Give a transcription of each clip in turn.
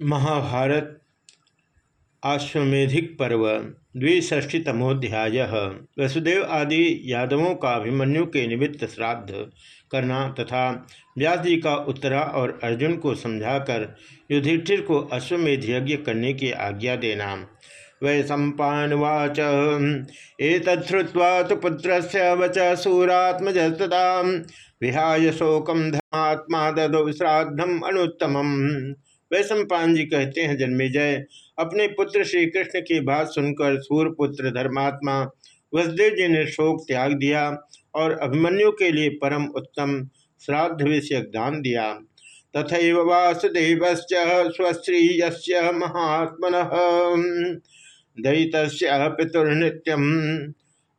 महाभारत आश्वेधिक पर्व द्विष्ठीतमोध्याय वसुदेव आदि यादवों का अभिमन्यु के निमित्त श्राद्ध करना तथा व्यास जी का उत्तरा और अर्जुन को समझाकर युधिष्ठिर को अश्वमेध यज्ञ करने की आज्ञा देना। वै सम्पावाच एतत्वा तो पुत्र से वच सूरात्मजस्तदा। विहाय शोकम धर्मात्मा ददौ श्राद्धम अनुत्तम वैश्वपान जी कहते हैं जन्मेजय अपने पुत्र श्री कृष्ण की बात सुनकर सूर्यपुत्र धर्मात्मा वसुदेव जी ने शोक त्याग दिया और अभिमन्यु के लिए परम उत्तम श्राद्ध विषयक दान दिया। तथा वासुदेव स्वश्रीय महात्मन दयित पितुर्नित्यम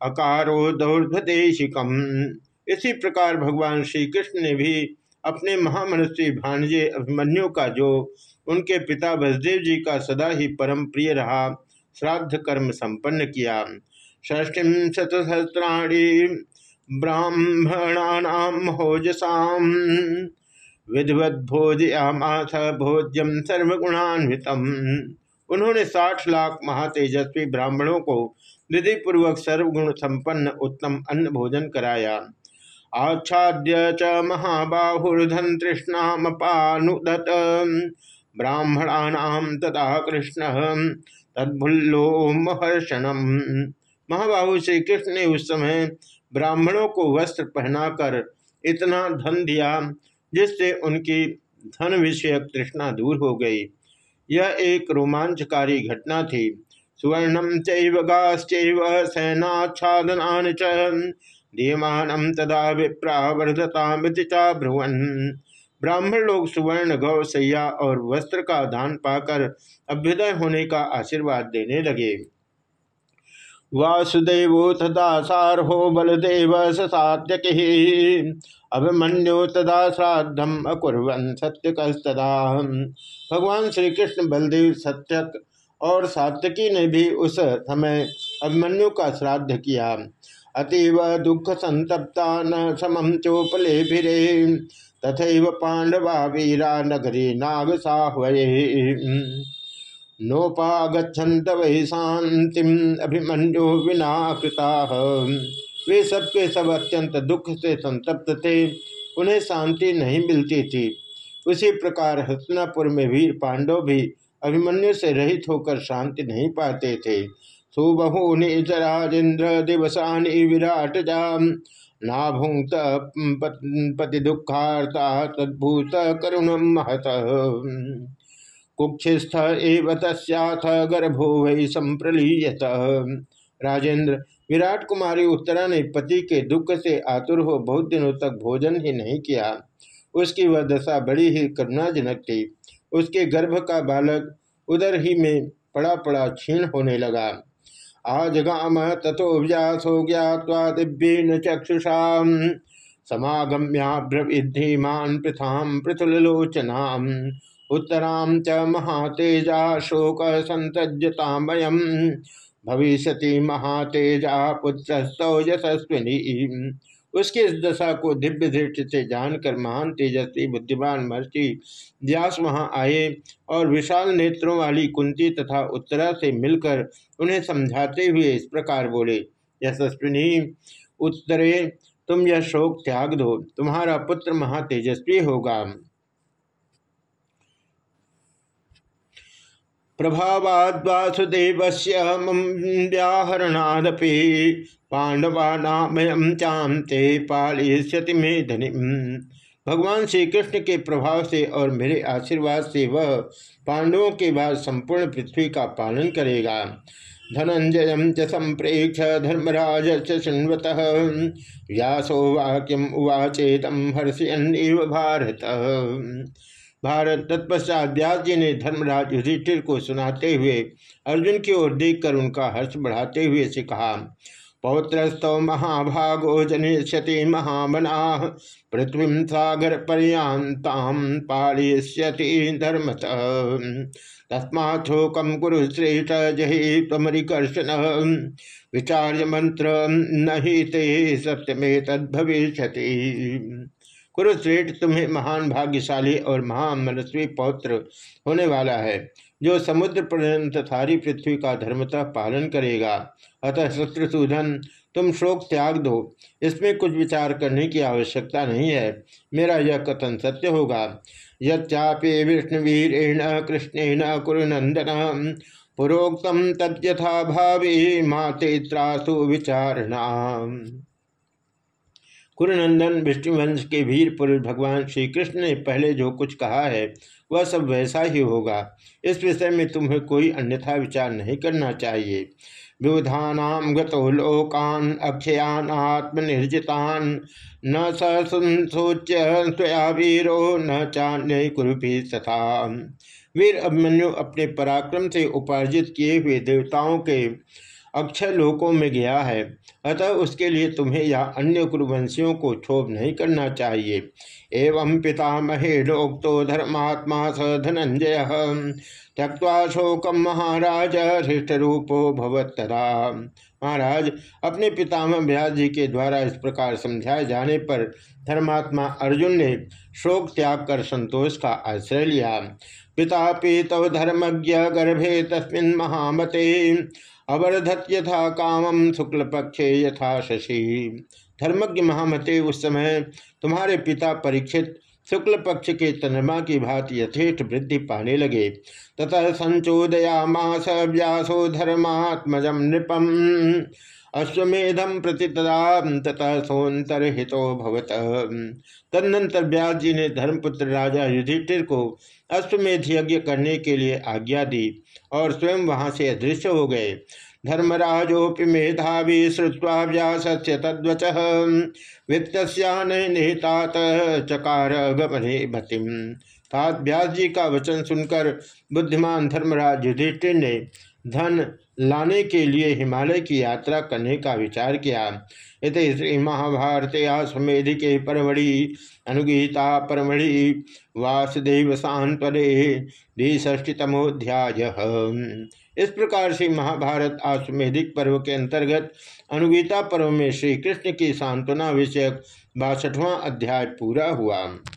अकारो दौर्भदेशिकम। इसी प्रकार भगवान श्री कृष्ण ने भी अपने महामनस्वी भाणजे अभिमन्यु का जो उनके पिता वसुदेव जी का सदा ही परम प्रिय रहा, श्राद्ध कर्म संपन्न किया। ष्ठिम शतसहस्राणी ब्राह्मणानाम होजसाम विधिवत भोजयामाथ भोज्यम सर्वगुणान्वितम। उन्होंने साठ लाख महातेजस्वी ब्राह्मणों को विधि पूर्वक सर्वगुण संपन्न उत्तम अन्न भोजन कराया। आच्छाद्य च महाबाहुर्धन तृष्णामपानुदत ब्राह्मणानाम तदा कृष्ण तद्भुल्लो महर्षणम। महाबाहु श्री कृष्ण ने उस समय ब्राह्मणों को वस्त्र पहनाकर इतना धन दिया, जिससे उनकी धन विषयक तृष्णा दूर हो गई। यह एक रोमांचकारी घटना थी। सुवर्णम चैवगाश्चैव सेनाच्छादना च। दीयमान तदा विप्रा वर्धतामृति चा भ्रुवन ब्राह्मण लोग सुवर्ण गौ सैया और वस्त्र का दान पाकर अभ्युदय होने का आशीर्वाद देने लगे। वासुदेव तदा सारो बलदेव सत्यक अभिमन्यु तदा श्राद्धम अकुर्वन सत्यकस्तदा। भगवान श्री कृष्ण बलदेव सत्यक और सात्यकी ने भी उस समय अभिमन्यु का श्राद्ध किया। अतीव दुख संतप्ता न समम चोपले भिरे तथा पांडवा वीरा नगरी नाग साहवे नोपागछत वही शांति अभिमन्यु विना कृता वे सबके सब अत्यंत दुख से संतप्त थे। उन्हें शांति नहीं मिलती थी। उसी प्रकार हस्तिनापुर में वीर पांडव भी अभिमन्यु से रहित होकर शांति नहीं पाते थे। सुबहूनि च राजेन्द्र दिवसानि विराट जाम नाभुंक्त पति दुखार्ता तद्भूत करुण महत। कुक्षिस्थ एव तस्थ गर्भो वै संप्रलीयत राजेंद्र विराट कुमारी उत्तरा ने पति के दुख से आतुर हो बहुत दिनों तक भोजन ही नहीं किया। उसकी वह दशा बड़ी ही करुणाजनक थी। उसके गर्भ का बालक उधर ही में पड़ा पड़ा क्षीण होने लगा। आजगाम तथो व्यासो ज्ञावा दिव्येन चक्षुषा समागम्याभ्रविधीमान पृथाम पृथुलोचना उत्तरां च महातेजा शोक संतजता भविष्य महातेजा पुत्रस्तौ यशस्विनी उसकी इस दशा को दिव्य दृष्टि से जानकर महान तेजस्वी, बुद्धिमान, महर्षि व्यास वहाँ आए और विशाल नेत्रों वाली कुंती तथा उत्तरा से मिलकर उन्हें समझाते हुए इस प्रकार बोले, यशस्विनी, उत्तरे, तुम यह शोक त्याग दो। तुम्हारा पुत्र महातेजस्वी होगा। प्रभावाद्वासुदेव से व्याहरणादपि पांडवानामयम चांते पालयति मेधनि भगवान श्री कृष्ण के प्रभाव से और मेरे आशीर्वाद से वह पांडवों के बाद संपूर्ण पृथ्वी का पालन करेगा। धनंजय च संप्रेक्ष धर्मराज शुण्वत। व्यासो वाक्यम उवाचेतम हर्षयन भारत। भारत तत्पश्चात व्यास जी ने धर्मराज युधिष्ठिर को सुनाते हुए अर्जुन की ओर देखकर उनका हर्ष बढ़ाते हुए से कहा पौत्रस्तौ महाभागो जनिष्यति महामना, पृथ्वी सागर पर्यांताम पालयति धर्मत। तस्माोकम कुरु श्रेष्ठ जहि तमरिकर्षण विचार्य मंत्र नहीं ते सत्यमे तद्भविष्यति। कुरुश्रेष्ठ तुम्हें महान भाग्यशाली और महामनस्वी पौत्र होने वाला है, जो समुद्र पर्यंत सारी पृथ्वी का धर्मतः पालन करेगा। अतः शत्रुसूधन तुम शोक त्याग दो। इसमें कुछ विचार करने की आवश्यकता नहीं है। मेरा यह कथन सत्य होगा। यच्चापे विष्णुवीरेण कृष्णेन कुरुनंदन पुरोक्तम तद्यथा भावी मातेत्रासु विचारणा कुरुनंदन विष्णुवंश के वीर पुरुष भगवान श्री कृष्ण ने पहले जो कुछ कहा है, वह सब वैसा ही होगा। इस विषय में तुम्हें कोई अन्यथा विचार नहीं करना चाहिए। विवधानाम गतो लोकान, अक्षयान, आत्मनिर्जितान, न सोच्य स्वया वीरो, न चान्य कुरुपी तथा वीर अभिमन्यु अपने पराक्रम से उपार्जित किए हुए देवताओं के अक्षय लोकों में गया है। अतः उसके लिए तुम्हें या अन्य कुरुवंशियों को क्षोभ नहीं करना चाहिए। एवं पितामहे लोकतो धर्मात्मा स धनंजय। त्यक्वा शोकम महाराज हृष्ट रूपो भवतरा महाराज, अपने पितामह व्यास जी के द्वारा इस प्रकार समझाए जाने पर धर्मात्मा अर्जुन ने शोक त्याग कर संतोष का आश्रय लिया। पिता तव धर्मज्ञ गर्भे तस्मिन महामते, अवर्धत यथा कामम शुक्ल पक्षे यथा शशि। धर्मज्ञ महामते, उस समय तुम्हारे पिता परीक्षित शुक्ल पक्ष के चंद्रमा की भांति यथेष्ट वृद्धि पाने लगे। तथा संचोदयामास व्यासो धर्मात्मजम नृपम। अश्वमेधम प्रति तथा सोन्तर हितो भवत। तदनंतर व्यास जी ने धर्मपुत्र राजा युधिष्ठिर को अश्वमेध यज्ञ करने के लिए आज्ञा दी और स्वयं वहाँ से अदृश्य हो गए। धर्मराजोपि मेधावी श्रुवा व्यास से तद्वच। वित्तस्यानहितात चकार गमने भतिम तात व्यास जी का वचन सुनकर बुद्धिमान धर्मराज युधिष्ठिर ने धन लाने के लिए हिमालय की यात्रा करने का विचार किया। इत श्री महाभारत आश्वेधि के परमढ़ि अनुगीता परमढ़ि वासुदेव सांत्वरे द्विष्टितमोध्याय इस प्रकार से महाभारत आश्वेधिक पर्व के अंतर्गत अनुगीता पर्व में श्री कृष्ण की सांत्वना विषयक बासठवां अध्याय पूरा हुआ।